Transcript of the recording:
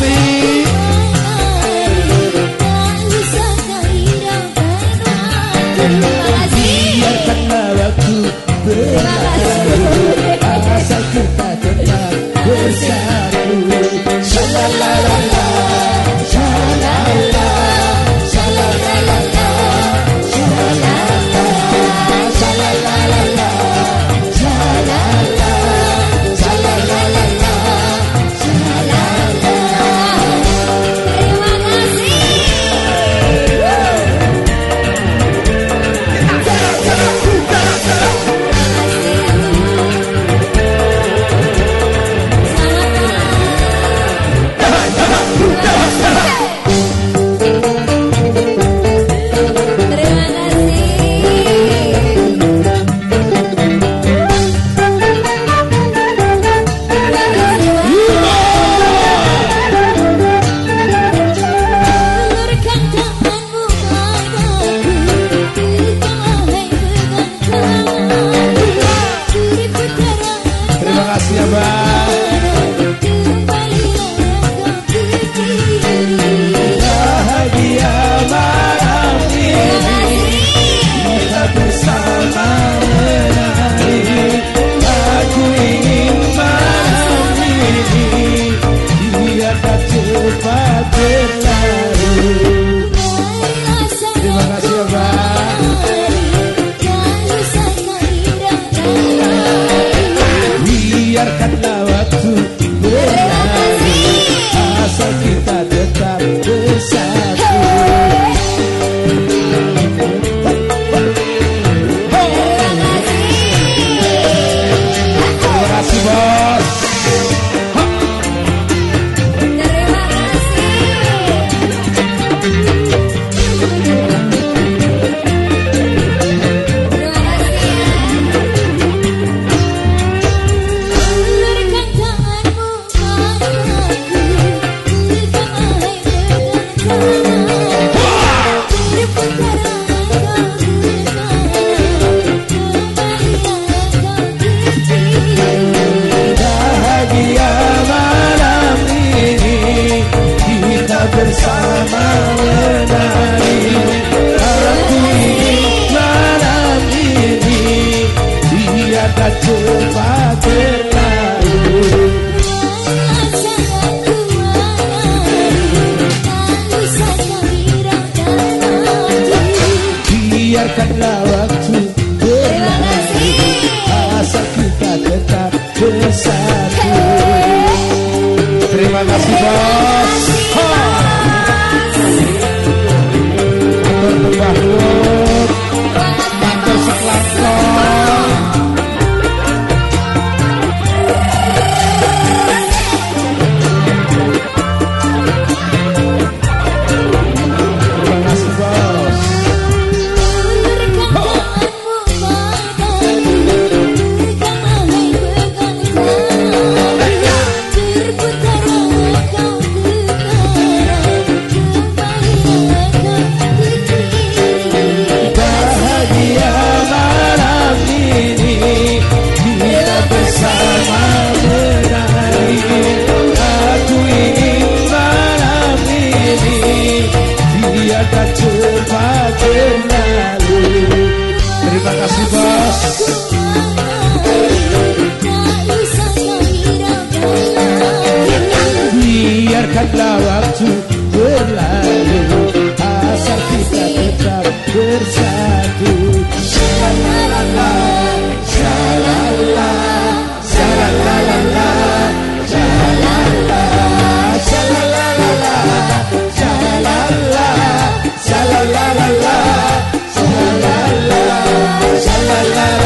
me. You. Bahagia la la